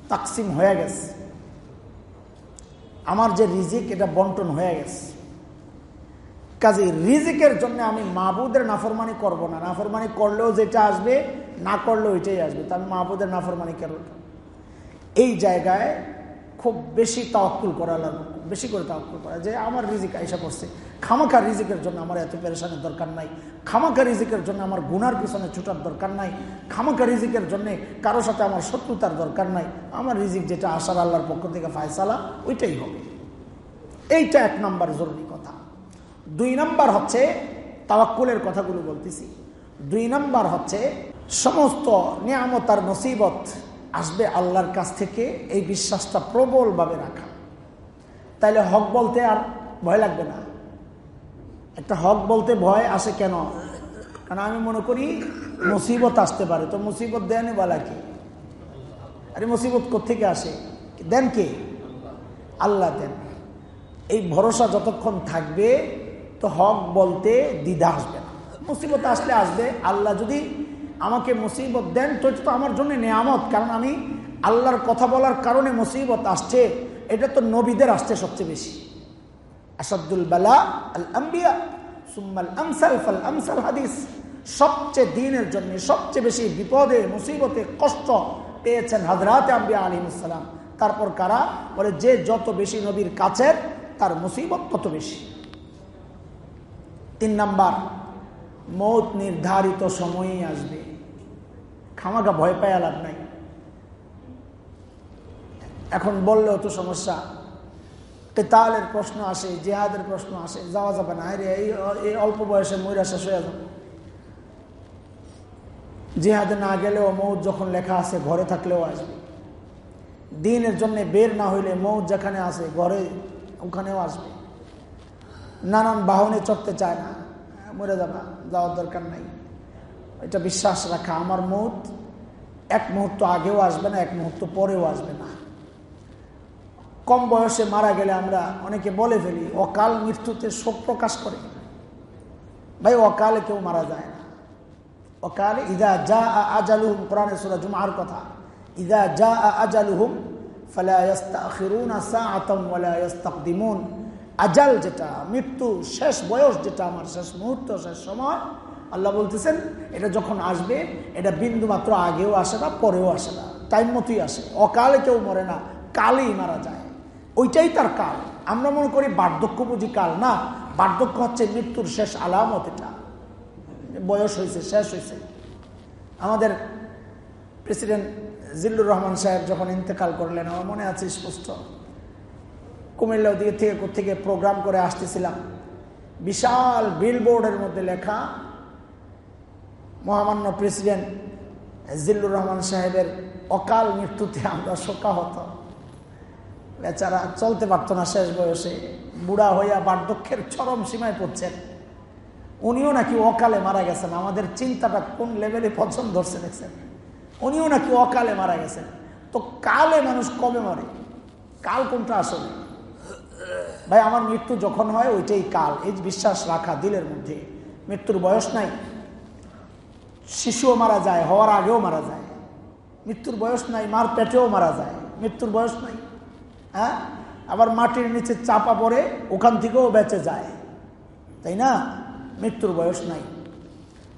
Speaker 1: তাকসিম হয়ে গেছে। আমার যে রিজিক, এটা বন্টন হয়ে গেছে। কাজে রিজিকের জন্য আমি মাহবুদের নাফরমানি করব না। নাফরমানি করলেও যেটা আসবে, না করলেও এটাই আসবে। তা আমি মাহবুদের নাফরমানি কেন? এই জায়গায় খুব বেশি তাওয়াক্কুল করা লাগবে বেশি করে তাওয়াক্কুল করা। যে আমার রিজিক আইসা পড়ছে। খামাখা রিজিকের জন্য আমার এত পেরেশানের দরকার নাই। খামাখা রিজিকের জন্য আমার গুনার পিছনে ছুটার দরকার নাই। খামাখা রিজিকের জন্য কারও সাথে আমার শত্রুতার দরকার নাই। আমার রিজিক যেটা আসার আল্লাহর পক্ষ থেকে ফায়সালা, ওইটাই হবে। এইটা এক নাম্বার জরুরি কথা। দুই নাম্বার হচ্ছে, তাওয়াক্কুলের কথাগুলো বলতেছি। দুই নাম্বার হচ্ছে, সমস্ত নিয়ামত আর নসিবত আসবে আল্লাহর কাছ থেকে এই বিশ্বাসটা প্রবলভাবে রাখা। তাইলে হক বলতে আর ভয় লাগবে না। একটা হক বলতে ভয় আসে কেন? কারণ আমি মনে করি মুসিবত আসতে পারে। তো মুসিবত দেন বলা কি? আরে মুসিবত কোথেকে আসে? দেন কে? আল্লাহ দেন। এই ভরসা যতক্ষণ থাকবে, তো হক বলতে দ্বিধা আসবে না। মুসিবত আসলে আসবে। আল্লাহ যদি আমাকে মুসিবত দেন, তো তো আমার জন্য নেয়ামত। কারণ আমি আল্লাহর কথা বলার কারণে মুসিবত আসছে। এটা তো নবীদের আসছে সবচেয়ে বেশি। আসাদুল বালা আল আম্বিয়া সুম্মাল আমসাল ফাল আমসাল হাদিস। সবচেয়ে দিনের জন্য, সবচেয়ে বেশি বিপদে, মুসিবতে কষ্ট পেয়েছেন হাজরাত আম্বিয়া আলিমুসালাম তারপর কারা? বলে, যে যত বেশি নবীর কাছের, তার মুসিবত তত বেশি। তিন নাম্বার, মৌত নির্ধারিত সময়ই আসবে। খামাকা ভয় পায় লাভ নাই। এখন বললেও তো সমস্যা। কেতালের প্রশ্ন আসে, জেহাদের প্রশ্ন আসে, যাওয়া যাবে না। রে এই অল্প বয়সে ময়রা শেষ হয়ে যাবে। জেহাদে না গেলেও মৌত যখন লেখা আছে, ঘরে থাকলেও আসবে। দিনের জন্য বের না হইলে মৌত যেখানে আসে ঘরে, ওখানেও আসবে। নানান বাহনে চড়তে চায় না। মরে যাবা, যাওয়ার দরকার নাই। এটা বিশ্বাস রাখা, আমার মৌত এক মুহূর্ত আগেও আসবে না, এক মুহূর্ত পরেও আসবে না। কম বয়সে মারা গেলে আমরা অনেকে বলে ফেলি, অকাল মৃত্যুতে শোক প্রকাশ করে। ভাই, অকালে কেউ মারা যায় না। অকাল ইদা যা আজাল হুম কোরআনে সুরা জুমার কথা, ইদা যা আজালুহুম আজাল যেটা, মৃত্যু শেষ বয়স যেটা, আমার শেষ মুহূর্ত, শেষ সময় আল্লাহ বলতেছেন, এটা যখন আসবে, এটা বিন্দু মাত্র আগেও আসে না, পরেও আসে না। টাইম মতোই আসে। অকালে কেউ মরে না, কালেই মারা যায়। ওইটাই তার কাল। আমরা মনে করি বার্ধক্য বুঝি কাল না। বার্ধক্য হচ্ছে মৃত্যুর শেষ আলামত এটা। বয়স হয়েছে, শেষ হয়েছে। আমাদের প্রেসিডেন্ট জিল্লুর রহমান সাহেব যখন ইন্তেকাল করলেন, আমার মনে আছে স্পষ্ট। কুমিল্লা দিকে থেকে থেকে প্রোগ্রাম করে আসতেছিলাম। বিশাল বিলবোর্ডের মধ্যে লেখা মহামান্য প্রেসিডেন্ট জিল্লুর রহমান সাহেবের অকাল মৃত্যুতে আমরা শোকাহত। বেচারা চলতে পারতো না শেষ বয়সে। বুড়া হইয়া বার্ধক্যের চরম সীমায় পড়ছেন। উনিও নাকি অকালে মারা গেছেন। আমাদের চিন্তাটা কোন লেভেলে পছন্দ ধরছে দেখছেন? উনিও নাকি অকালে মারা গেছেন। তো কালে মানুষ কবে মরে? কাল কোনটা আসলে? ভাই, আমার মৃত্যু যখন হয় ওইটাই কাল। এই বিশ্বাস রাখা দিলের মধ্যে। মৃত্যুর বয়স নাই। শিশুও মারা যায়, হওয়ার আগেও মারা যায়। মৃত্যুর বয়স নাই, মার পেটেও মারা যায়। মৃত্যুর বয়স নাই হ্যাঁ? আবার মাটির নিচে চাপা পড়ে ওখান থেকেও বেঁচে যায়। তাই না? মৃত্যুর বয়স নাই।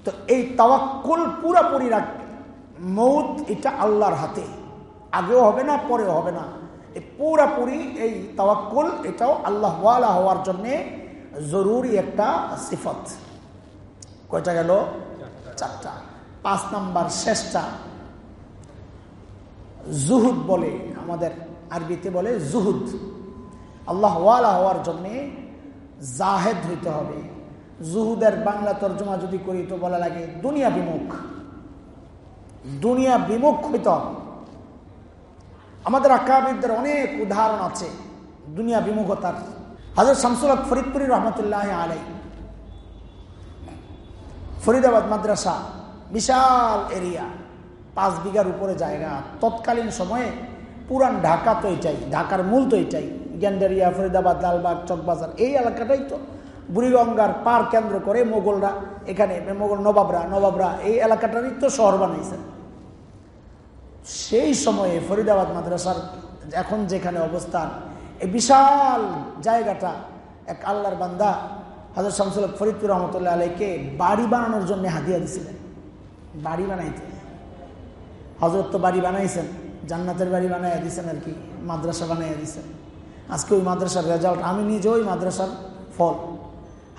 Speaker 1: তো এই তাওয়াক্কুল পুরাপুরি রাখ, মৌত এটা আল্লাহর হাতে। আগেও হবে না, পরেও হবে না। এই পুরাপুরি এই তাওয়াক্কুল এটাও আল্লাহ হওয়ার জন্যে জরুরি একটা সিফত। কয়টা গেল? চারটা, পাঁচ নাম্বার শেষটা জুহুদ বলে, আমাদের আরবিতে বলে জুহুদ। আল্লাহ হওয়ার জন্যে জাহেদ হইতে হবে। জুহুদের বাংলা তর্জমা যদি করি তো বলা লাগে দুনিয়া বিমুখ। দুনিয়া বিমুখ হইতে আমাদের আকাবিদদের অনেক উদাহরণ আছে দুনিয়া বিমুখতার। হাজর শামসুল ফরিদপুরি রহমতুল্লাহ আলাই ফরিদাবাদ মাদ্রাসা, বিশাল এরিয়া, পাঁচ বিঘার উপরে জায়গা। তৎকালীন সময়ে পুরান ঢাকা তো এটাই, ঢাকার মূল তো এটাই। গ্যান্ডারিয়া, ফরিদাবাদ, লালবাগ, চকবাজার, এই এলাকাটাই তো। বুড়িগঙ্গার পার কেন্দ্র করে মোগলরা এখানে, মোগল নবাবরা নবাবরা এই এলাকাটারই তো শহর বানাইছেন সেই সময়ে ফরিদাবাদ মাদ্রাসার এখন যেখানে অবস্থান, এই বিশাল জায়গাটা এক আল্লাহর বান্দা হাজর শামসুল ফরিদপুর রহমতুল্লাহ আলাইকে বাড়ি বানানোর জন্য হাতিয়া দিছিলেন। বাড়ি বানাইতে। হজরত তো বাড়ি বানাইছেন, জান্নাতের বাড়ি বানাইয়া দিছেন আর কি, মাদ্রাসা বানাইয়া দিছেন। আজকে ওই মাদ্রাসার রেজাল্ট আমি নিজে ওই মাদ্রাসার ফল।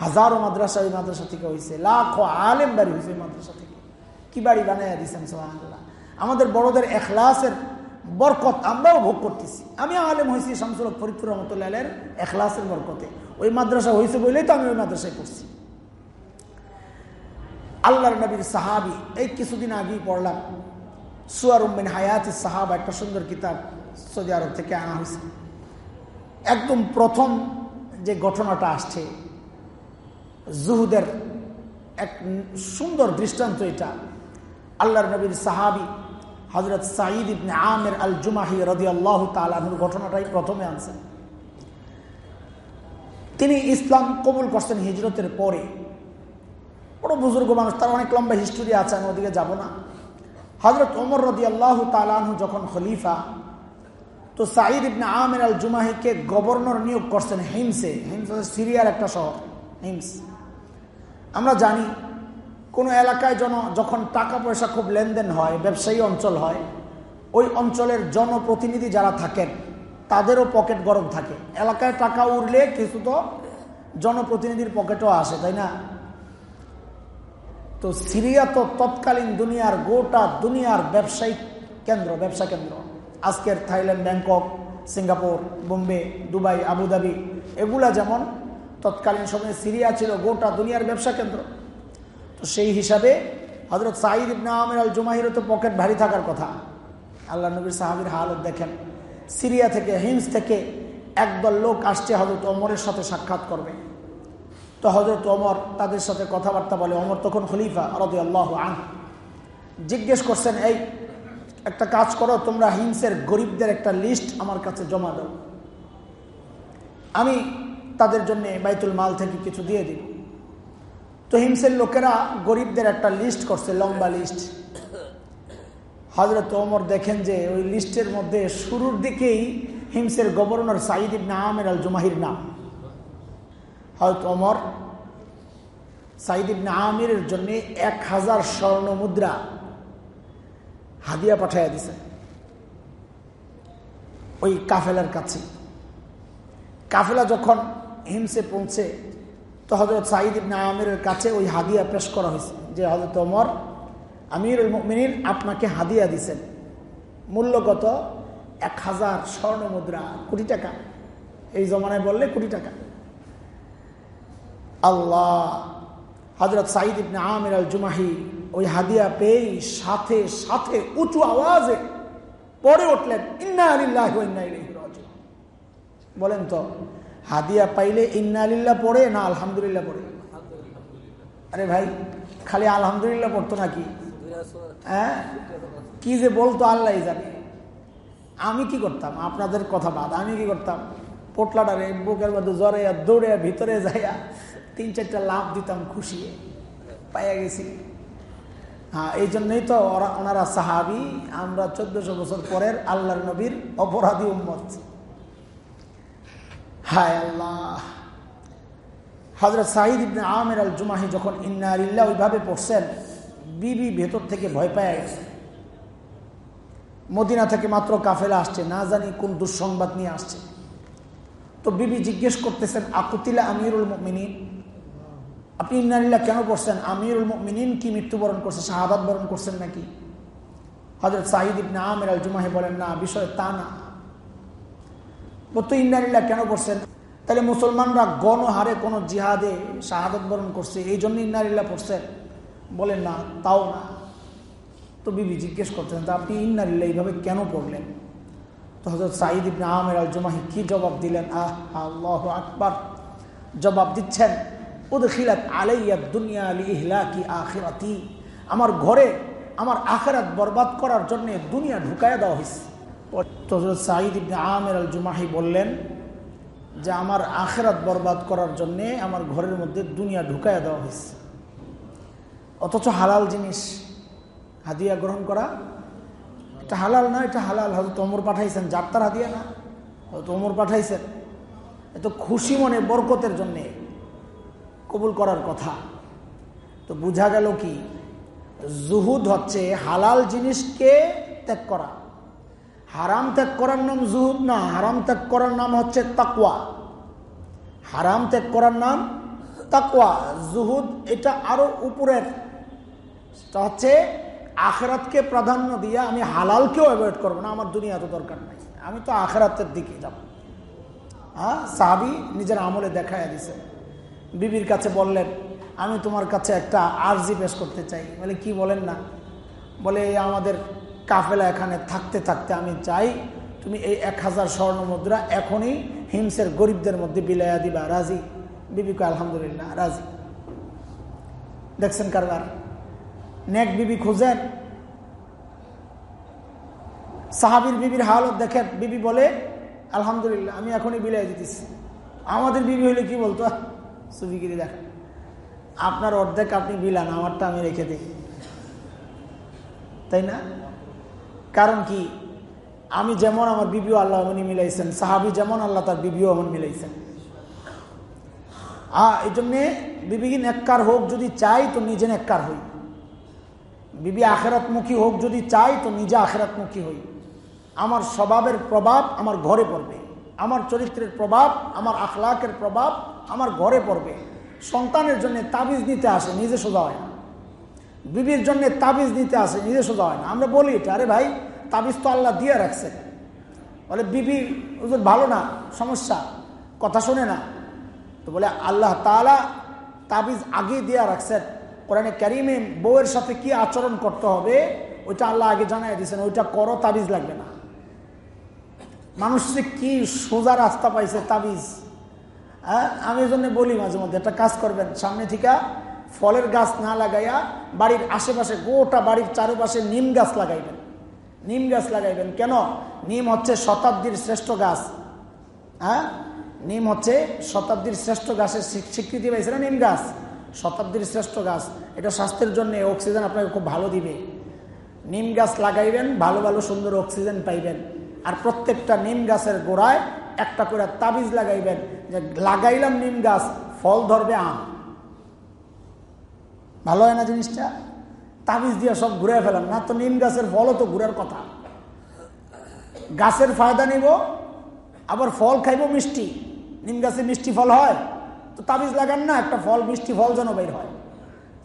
Speaker 1: হাজারো মাদ্রাসা ওই মাদ্রাসা থেকে হয়েছে লাখো আলেম বাড়ি হয়েছে ওই মাদ্রাসা থেকে। কি বাড়ি বানাইয়া দিছেন সোহান আমাদের বড়দের এখলাসের বরকত, আমরাও ভোগ করতেছি। আমি আলেম হয়েছি শামসুল ফরিদুর রহমতুল্লাহ এখলাসের বরকতে। ওই মাদ্রাসা হয়েছে বলেই তো আমি ওই মাদ্রাসায় পড়ছি। আল্লাহর নবীর সাহাবি, এই কিছুদিন আগেই পড়লাম। সুয়ার উম্মিন হায়াত সাহাব, একটা সুন্দর কিতাব সৌদি আরব থেকে আনা হয়েছে। একদম প্রথম যে ঘটনাটা আসছে, জুহুদের এক সুন্দর দৃষ্টান্ত এটা। আল্লাহর নবীর সাহাবি হজরত সাঈদ ইবনে আমের আল জুমাহি রদি আল্লাহ তালুর ঘটনাটাই প্রথমে আনছেন তিনি ইসলাম কবুল করছেন হিজরতের পরে। বড় বুজুর্গ মানুষ, তার অনেক লম্বা হিস্টোরি আছে, আমি ওদিকে যাব না। হজরত ওমর রদি আল্লাহ তালাহু যখন খলিফা, তো সাঈদ ইবনে আমের আল জুমাহিকে গভর্নর নিয়োগ করছেন হিমসে। হিমস সিরিয়ার একটা শহর, হিমস। আমরা জানি কোনো এলাকায় জন যখন টাকা পয়সা খুব লেনদেন হয়, ব্যবসায়ী অঞ্চল হয়, ওই অঞ্চলের জনপ্রতিনিধি যারা থাকেন, তাদেরও পকেট গরম থাকে। এলাকায় টাকা উঠলে কিছু তো জনপ্রতিনিধির পকেটও আসে, তাই না? তো সিরিয়া তো তৎকালীন দুনিয়ার, গোটা দুনিয়ার ব্যবসায়িক কেন্দ্র, ব্যবসা কেন্দ্র। আজকের Thailand, Bangkok, Singapore, Bombay, Dubai, Abu Dhabi, এগুলা যেমন তৎকালীন সময়ে সিরিয়া ছিল গোটা দুনিয়ার ব্যবসা কেন্দ্র। সেই হিসাবে হজরত সাঈদ ইবনা আমের আল জুমাহিরও তো পকেট ভারী থাকার কথা। আল্লাহ নবীর সাহাবির হালত দেখেন। সিরিয়া থেকে হিমস থেকে একদল লোক আসছে হজরত অমরের সাথে সাক্ষাৎ করবে। তো হজরত অমর তাদের সাথে কথাবার্তা বলে। অমর তখন খলিফা রদি আল্লাহ আন জিজ্ঞেস করছেন, এই, একটা কাজ করো, তোমরা হিংসের গরিবদের একটা লিস্ট আমার কাছে জমা দাও। আমি তাদের জন্য বাইতুল মাল থেকে কিছু দিয়ে দিব। তো হিংসের লোকেরা গরিবদের একটা লিস্ট করছে, লম্বা লিস্ট হজরত ওমর দেখেন যে ওই লিস্টের মধ্যে শুরুর দিকেই হিমসের গভর্নর সাইদ ইবনা আমের আল জুমাহির নাম। হয়ত ওমর সাইদ ইবনা আমিরের জন্য এক হাজার স্বর্ণ মুদ্রা হাদিয়া পাঠাইয়া দিছে। ওই কাফেলার কাছে। কাফেলা যখন হিমসে পৌঁছে তো হজরত সাঈদ ইবনা আমিরের কাছে ওই হাদিয়া পেশ করা হয়েছে যে হজরত ওমর আমির মিনির আপনাকে হাদিয়া দিছেন। মূল্যগত এক হাজার স্বর্ণ মুদ্রা, কোটি টাকা। এই জমানায় বললে কোটি টাকা। আল্লাহ হজরত সাঈদ ইবনে আমির আল জুমাহি ওই হাদিয়া পেয়েই সাথে সাথে উঁচু আওয়াজে পরে উঠলেন, ইন্না আলিল্লাহ বলেন তো হাদিয়া পাইলে ইন্না আলিল্লাহ পড়ে, না আলহামদুলিল্লাহ পড়ে? আরে ভাই, খালি আলহামদুলিল্লাহ পড়তো নাকি? হ্যাঁ? কি যে বলতো আল্লাহ জানে। আমি কি করতাম? আপনাদের কথা বাদ, আমি কি করতাম? পোটলাটা পোটলাটারে বুকের মধ্যে জ্বরে দৌড়ে ভিতরে যাইয়া তিন চারটা লাভ দিতাম খুশি পাইয়া গেছি। হ্যাঁ এই জন্যই তো ওরা ওনারা সাহাবি, আমরা চোদ্দশো বছর পরের আল্লাহর নবীর অপরাধী উম্মত। হায় আল্লাহ। হজরত সাহিদ ইবনে আমের আল জুমাহি যখন ইন্না আলিল্লাহ ওইভাবে পড়ছেন, বিবি ভেতর থেকে ভয় পায় গেছে। মদিনা থেকে মাত্র কাফেলা আসছে, না জানি কোন দুঃসংবাদ নিয়ে আসছে। তো বিবি জিজ্ঞেস করতেছেন, আকুতিলা আমিরুল মিনিন আপনি ইন্নারিল্লা কেন করছেন আমিরুল মিনিন কি মৃত্যুবরণ করছে, শাহাদাত বরণ করছেন নাকি? হজরত সাহিদ ইবনে আমের আল জুমাহি বলেন, না, বিষয় তা না। তো ইন্নারিল্লা কেন করছেন? তাহলে মুসলমানরা গণহারে কোনো জিহাদে শাহাদত বরণ করছে, এই জন্য ইন্নারিল্লা পড়ছেন বলেন না, তাও না। তো বিবি জিজ্ঞেস করতেন তা আপনি ইন্নারিল্লা এইভাবে কেন পড়লেন? তো হজরত সাঈদ ইবনে আমের আল জমাহি কি জবাব দিলেন? আহ, আল্লাহ আকবার। জবাব দিচ্ছেন, উদখিলাত আলাইয়া দুনিয়া আলী ইহলা কি আখিরাতি। আমার ঘরে আমার আখেরাত বরবাদ করার জন্য দুনিয়া ঢুকায় দেওয়া হয়েছে সাঈদ ইবনে আমের আল জুমাহি বললেন যে, আমার আখেরাত বরবাদ করার জন্যে আমার ঘরের মধ্যে দুনিয়া ঢুকায় দেওয়া হয়েছে। অথচ হালাল জিনিস, হাদিয়া গ্রহণ করা, এটা হালাল না, এটা হালাল। হয়তো তোমর পাঠাইছেন যাত্রার হাদিয়া না। হয়তো তোমর পাঠাইছেন। এত খুশি মনে, বরকতের জন্যে কবুল করার কথা। তো বুঝা গেল কি, জুহুদ হচ্ছে হালাল জিনিসকে ত্যাগ করা। হারাম ত্যাগ করার নাম জুহুদ না, হারাম ত্যাগ করার নাম হচ্ছে তাকুয়া হারাম ত্যাগ করার নাম তাকুয়া জুহুদ এটা আরও উপরের। হচ্ছে আখরাতকে প্রাধান্য দিয়ে আমি হালালকেও অ্যাভয়েড করব না, আমার দুনিয়া তো দরকার নাই। আমি তো আখরাতের দিকে যাব। হ্যাঁ সাহাবি নিজের আমলে দেখায় দিছে। বিবির কাছে বললেন, আমি তোমার কাছে একটা আর্জি পেশ করতে চাই। বলে, কি বলেন না? বলে আমাদের কাফেলা এখানে থাকতে থাকতে আমি চাই তুমি এই এক হাজার স্বর্ণ মুদ্রা এখনই হিমসের গরিবদের মধ্যে বিলাইয়া দিবা। রাজি? বিবিকে আলহামদুলিল্লাহ, রাজি। দেখছেন কারবার? নেক বিবি খুঁজেন। সাহাবির বিবির হালত দেখেন। বিবি বলে, আলহামদুলিল্লাহ, আমি এখনই বিলাই দিতেছি। আমাদের বিবি হলে কি বলতো? সুবিগিরি দেখেন। আপনার অর্ধেক আপনি বিলান, আমারটা আমি রেখে দিই। তাই না? কারণ কি? আমি যেমন আমার বিবিও আল্লাহ এমনি মিলাইছেন, সাহাবি যেমন আল্লাহ তার বিবিও এমন মিলাইছেন। হ্যাঁ এই জন্যে বিবি নেককার হোক যদি চাই তো নিজে নেককার হই। বিবি আখেরাতমুখী হোক যদি চাই তো নিজে আখেরাতমুখী হই। আমার স্বভাবের প্রভাব আমার ঘরে পড়বে। আমার চরিত্রের প্রভাব, আমার আখলাকের প্রভাব আমার ঘরে পড়বে। সন্তানের জন্য তাবিজ নিতে আসে, নিজে সোজা হয় না। বিবির জন্য তাবিজ নিতে আসে, নিজে সোজা হয় না। আমরা বলি এটা, আরে ভাই, তাবিজ তো আল্লাহ দিয়ে রাখছে। বলে, বিবি ওদের ভালো না, সমস্যা, কথা শোনে না। তো বলে, আল্লাহ তালা তাবিজ আগে দিয়ে রাখছেন। কোরআনে ক্যারিমে বউয়ের সাথে কি আচরণ করতে হবে, ওইটা আল্লাহ আগে জানাই দিয়েছেন, ওইটা করো, তাবিজ লাগবে না। মানুষ যে কি সোজা রাস্তা পাইছে তাবিজ হ্যাঁ? আমি জন্য বলি মাঝে মধ্যে, একটা কাজ করবেন, সামনে থেকে ফলের গাছ না লাগাইয়া বাড়ির আশেপাশে, গোটা বাড়ির চারপাশে নিম গাছ লাগাইবেন। নিম গাছ লাগাইবেন। কেন? নিম হচ্ছে শতাব্দীর শ্রেষ্ঠ গাছ। হ্যাঁ? নিম হচ্ছে শতাব্দীর শ্রেষ্ঠ গাছের স্বীকৃতি পাইছে না নিম গাছ? শতাব্দীর শ্রেষ্ঠ গাছ। এটা স্বাস্থ্যের জন্য অক্সিজেন আপনাকে খুব ভালো দিবে। নিম গাছ লাগাইবেন, ভালো ভালো, সুন্দর অক্সিজেন পাইবেন। আর প্রত্যেকটা নিম গাছের গোড়ায় একটা করে তাবিজ লাগাইবেন যে, লাগাইলাম নিম গাছ, ফল ধরবে আম। ভালো হয় না জিনিসটা? তাবিজ দিয়ে সব ঘুরে ফেলাম। না তো নিম গাছের ফলও তো ঘুরার কথা। গাছের ফায়দা নিব, আবার ফল খাইব মিষ্টি। নিম গাছে মিষ্টি ফল হয়, তো তাবিজ লাগান না, একটা ফল মিষ্টি ফল যেন বের হয়।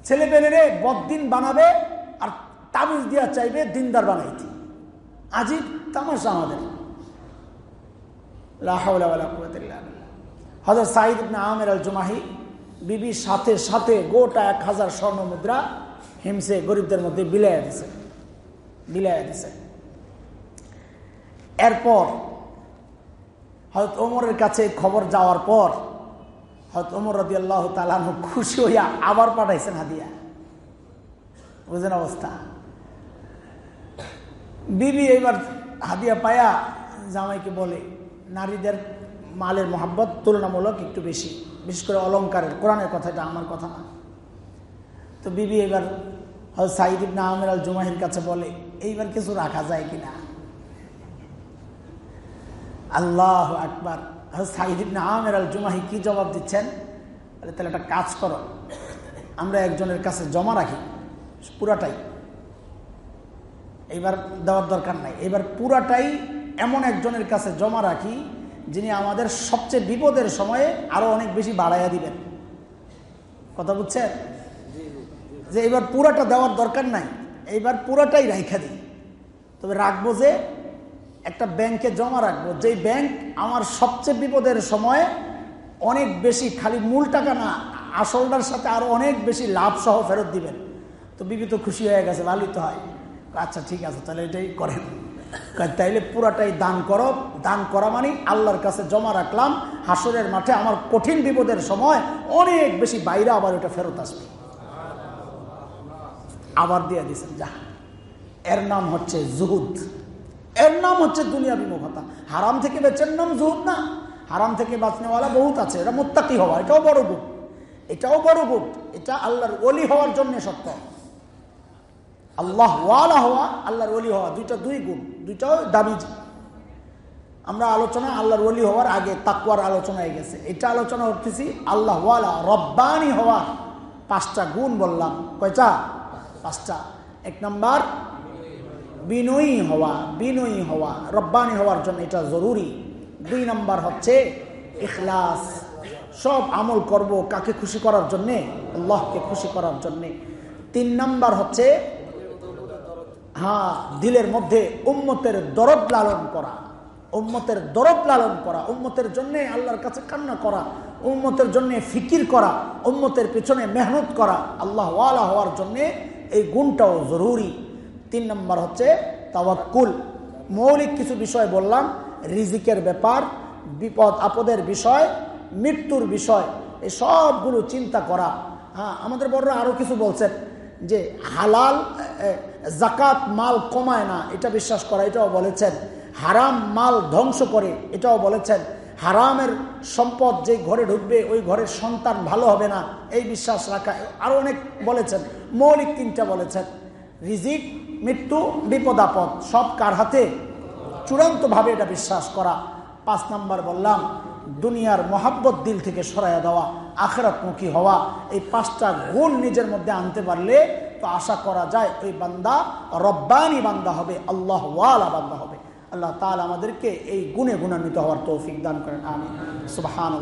Speaker 1: ছেলে পেলেরে বদিন বানাবে আর তাবিজ দিয়া চাইবে দিনদার বানাইতে। আজিব তামাশা আমাদের। হজর সাইদ আমের আল জুমাহি বিবির সাথে সাথে গোটা এক হাজার স্বর্ণ মুদ্রা হিমসে গরিবদের মধ্যে বিলাইয়া দিছে। বিলাইয়া দিছে। এরপর হয়তো ওমরের কাছে খবর যাওয়ার পর হয়তো ওমর রদি আল্লাহ তালানু খুশি হইয়া আবার পাঠাইছেন হাদিয়া। বুঝেন অবস্থা? বিবি এইবার হাদিয়া পায়া জামাইকে বলে, নারীদের মালের মহাব্বত তুলনামূলক একটু বেশি। বিশেষ করে অলঙ্কারের, কোরআনের কথা এটা আমার কথা না। তো বিবি এবার হয়তো সাইদ ইবনা আহমের আল জুমাহির কাছে বলে, এইবার কিছু রাখা যায় কিনা? আল্লাহ আকবার। সাইদ ইবনা আহমের আল জুমাহি কি জবাব দিচ্ছেন? বলে, তাহলে একটা কাজ করো, আমরা একজনের কাছে জমা রাখি, পুরাটাই। এইবার দেওয়ার দরকার নাই। এবার পুরাটাই এমন একজনের কাছে জমা রাখি যিনি আমাদের সবচেয়ে বিপদের সময়ে আরও অনেক বেশি বাড়াইয়া দিবেন। কথা বুঝছেন? যে এবার পুরাটা দেওয়ার দরকার নাই, এইবার পুরাটাই রাইখা দিই তবে রাখব যে একটা ব্যাংকে জমা রাখব, যেই ব্যাংক আমার সবচেয়ে বিপদের সময় অনেক বেশি খালি মূল টাকা না, আসলটার সাথে আরও অনেক বেশি লাভ সহ ফেরত দিবেন। তো বিবি তো খুশি হয়ে গেছে ভালোই তো হয়। আচ্ছা ঠিক আছে, তাহলে এটাই করেন। তাইলে পুরাটাই দান করো। দান করা মানে আল্লাহর কাছে জমা রাখলাম। হাসরের মাঠে আমার কঠিন বিপদের সময় অনেক বেশি বাইরে আবার ওটা ফেরত আসবে। আবার দিয়ে দিয়েছেন যা এর নাম হচ্ছে জুহুদ। এর নাম হচ্ছে দুনিয়া বিমুখতা। হারাম থেকে বেচের নাম জুহুদ না। হারাম থেকে বাঁচনেওয়ালা বহুত আছে এটা মোত্তাকি হওয়া, এটাও বড় গুণ। এটাও বড় গুণ। এটা আল্লাহর অলি হওয়ার জন্য সত্য। আল্লাহ ওয়ালা হওয়া, আল্লাহর অলি হওয়া, দুইটা দুই গুণ দুইটাও দাবি আমরা আলোচনা আল্লাহর অলি হওয়ার আগে তাকুয়ার আলোচনায় গেছে। এটা আলোচনা করতেছি, আল্লাহ ওয়ালা, রব্বানি হওয়া, পাঁচটা গুণ বললাম। কয়টা? পাঁচটা। এক নম্বর, বিনয়ী হওয়া বিনয়ী হওয়া, রব্বানি হওয়ার জন্য এটা জরুরি। দুই নম্বর হচ্ছে, ইখলাস। সব আমল করব কাকে খুশি করার জন্যে? আল্লাহকে খুশি করার জন্যে। তিন নম্বর হচ্ছে হ্যাঁ দিলের মধ্যে উম্মতের দরদ লালন করা, উম্মতের দরদ লালন করা, উম্মতের জন্য আল্লাহর কাছে কান্না করা, উম্মতের জন্য ফিকির করা, উম্মতের পেছনে মেহনত করা, আল্লাহ ওয়ালা হওয়ার জন্যে এই গুণটাও জরুরি। তিন নম্বর হচ্ছে তাওয়াক্কুল। মৌলিক কিছু বিষয় বললাম, রিজিকের ব্যাপার, বিপদ, আপদের বিষয়, মৃত্যুর বিষয়, এই সবগুলো চিন্তা করা। হ্যাঁ আমাদের বড়রা আরও কিছু বলছেন যে হালাল জাকাত মাল কমায় না, এটা বিশ্বাস করা, এটাও বলেছেন। হারাম মাল ধ্বংস করে, এটাও বলেছেন। হারামের সম্পদ যে ঘরে ঢুকবে, ওই ঘরের সন্তান ভালো হবে না, এই বিশ্বাস রাখা। আরও অনেক বলেছেন, মৌলিক তিনটা বলেছেন। রিজিক, মৃত্যু, বিপদ, আপদ, সব কার হাতে? চূড়ান্তভাবে এটা বিশ্বাস করা। পাঁচ নাম্বার বললাম, দুনিয়ার মহাব্বত দিল থেকে সরাইয়া দেওয়া, আখেরাতমুখী হওয়া, এই পাঁচটা গুণ নিজের মধ্যে আনতে পারলে তো আশা করা যায় ওই বান্দা রব্বানি বান্দা হবে, আল্লাহ ওয়ালা বান্দা হবে। আল্লাহ তাহলে আমাদেরকে এই গুণে গুণান্বিত হওয়ার তৌফিক দান করেন আমি সুবহান